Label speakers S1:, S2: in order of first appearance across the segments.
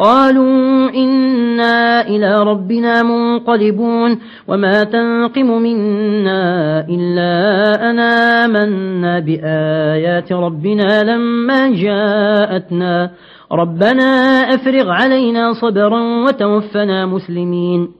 S1: قالوا إنا إلى ربنا منقلبون وما تنقم منا إلا أنا منا بآيات ربنا لما جاءتنا. ربنا أفرغ علينا صبرا وتوفنا مسلمين.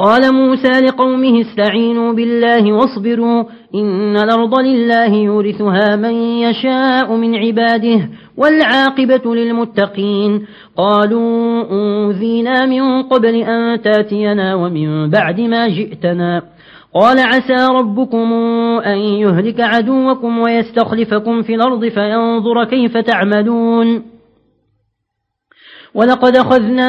S1: قال موسى لقومه استعينوا بالله واصبروا إن الأرض لله يورثها من يشاء من عباده والعاقبة للمتقين قالوا أوذينا من قبل أن تأتينا ومن بعد ما جئتنا قال عسى ربكم أن يهلك عدوكم ويستخلفكم في الأرض فينظر كيف تعملون ولقد أخذنا